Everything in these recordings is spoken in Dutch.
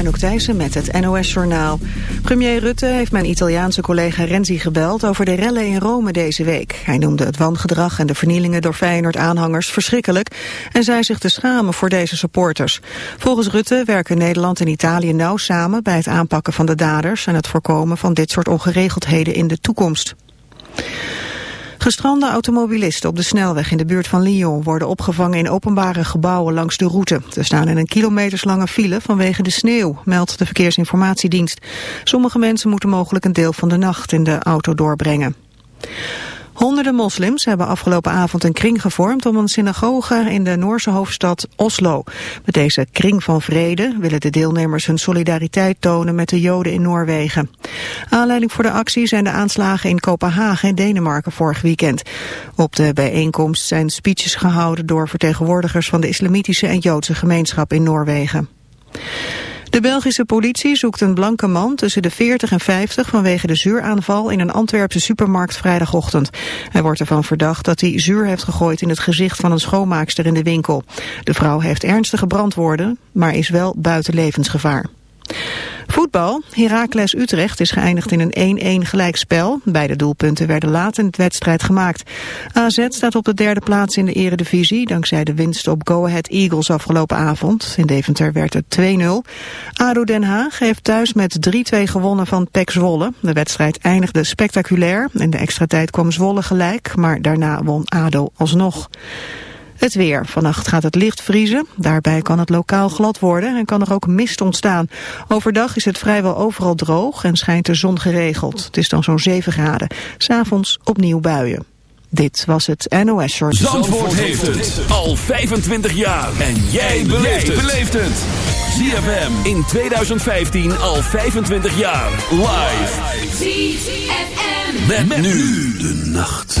Anouk Thijssen met het NOS-journaal. Premier Rutte heeft mijn Italiaanse collega Renzi gebeld over de rellen in Rome deze week. Hij noemde het wangedrag en de vernielingen door Feyenoord-aanhangers verschrikkelijk... en zei zich te schamen voor deze supporters. Volgens Rutte werken Nederland en Italië nauw samen... bij het aanpakken van de daders en het voorkomen van dit soort ongeregeldheden in de toekomst. Gestrande automobilisten op de snelweg in de buurt van Lyon worden opgevangen in openbare gebouwen langs de route. Ze staan in een kilometerslange file vanwege de sneeuw, meldt de Verkeersinformatiedienst. Sommige mensen moeten mogelijk een deel van de nacht in de auto doorbrengen. Honderden moslims hebben afgelopen avond een kring gevormd om een synagoge in de Noorse hoofdstad Oslo. Met deze kring van vrede willen de deelnemers hun solidariteit tonen met de Joden in Noorwegen. Aanleiding voor de actie zijn de aanslagen in Kopenhagen en Denemarken vorig weekend. Op de bijeenkomst zijn speeches gehouden door vertegenwoordigers van de islamitische en Joodse gemeenschap in Noorwegen. De Belgische politie zoekt een blanke man tussen de 40 en 50 vanwege de zuuraanval in een Antwerpse supermarkt vrijdagochtend. Hij wordt ervan verdacht dat hij zuur heeft gegooid in het gezicht van een schoonmaakster in de winkel. De vrouw heeft ernstige brandwoorden, maar is wel buiten levensgevaar. Voetbal. Heracles Utrecht is geëindigd in een 1-1 gelijkspel. Beide doelpunten werden laat in de wedstrijd gemaakt. AZ staat op de derde plaats in de eredivisie... dankzij de winst op Go Ahead Eagles afgelopen avond. In Deventer werd het 2-0. ADO Den Haag heeft thuis met 3-2 gewonnen van PEC Zwolle. De wedstrijd eindigde spectaculair. In de extra tijd kwam Zwolle gelijk, maar daarna won ADO alsnog. Het weer. Vannacht gaat het licht vriezen. Daarbij kan het lokaal glad worden en kan er ook mist ontstaan. Overdag is het vrijwel overal droog en schijnt de zon geregeld. Het is dan zo'n 7 graden. S'avonds opnieuw buien. Dit was het NOS Short. Zandvoort, Zandvoort heeft het al 25 jaar. En jij beleeft het. ZFM in 2015 al 25 jaar. Live. ZFM. met nu de nacht.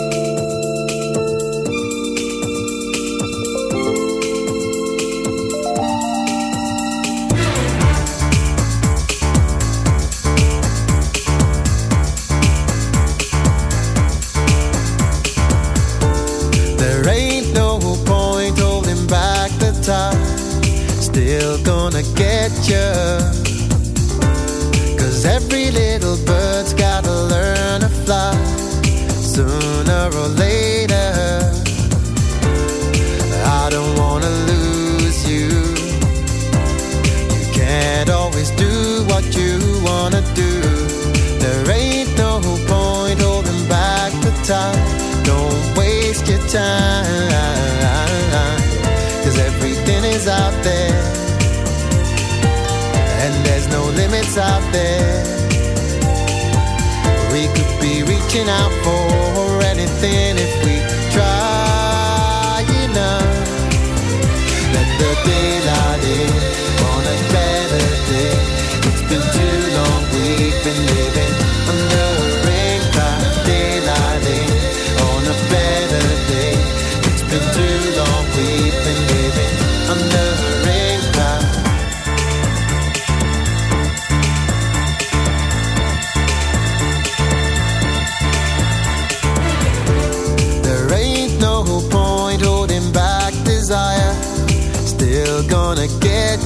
out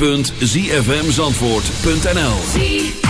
www.zfmzandvoort.nl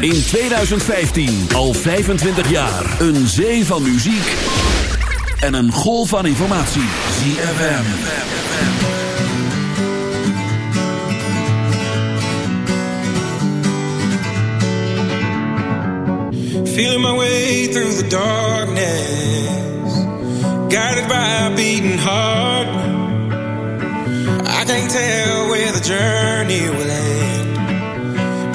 In 2015, al 25 jaar. Een zee van muziek en een golf van informatie. ZFM. Feeling my way through the darkness. Guided by a beating heart. I can't tell where the journey will end.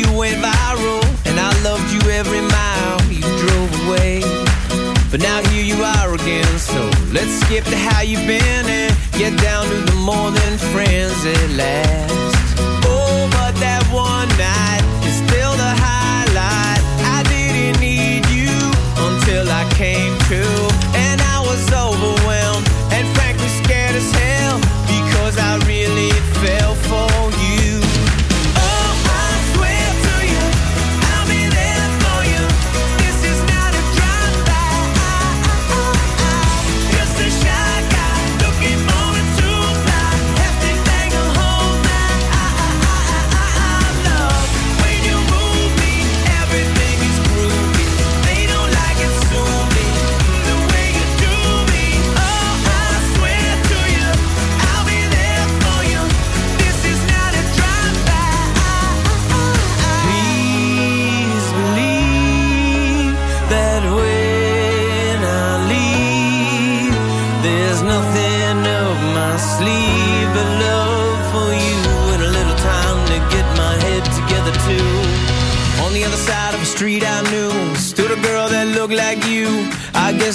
you went viral And I loved you every mile you drove away. But now here you are again So let's skip to how you've been And get down to the more than friends at last. Oh, but that one night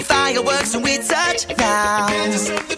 fireworks when we touch down.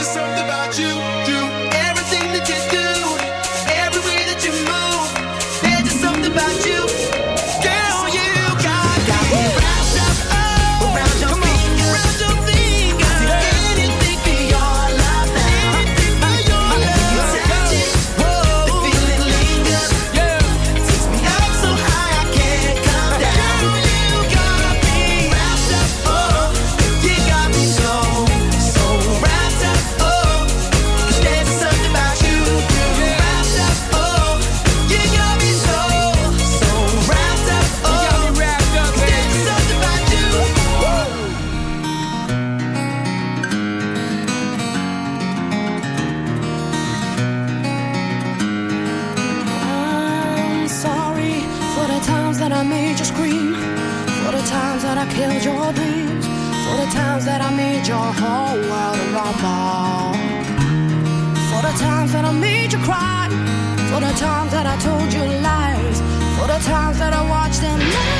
just something about you. you times that I made you cry, for the times that I told you lies, for the times that I watched them lie.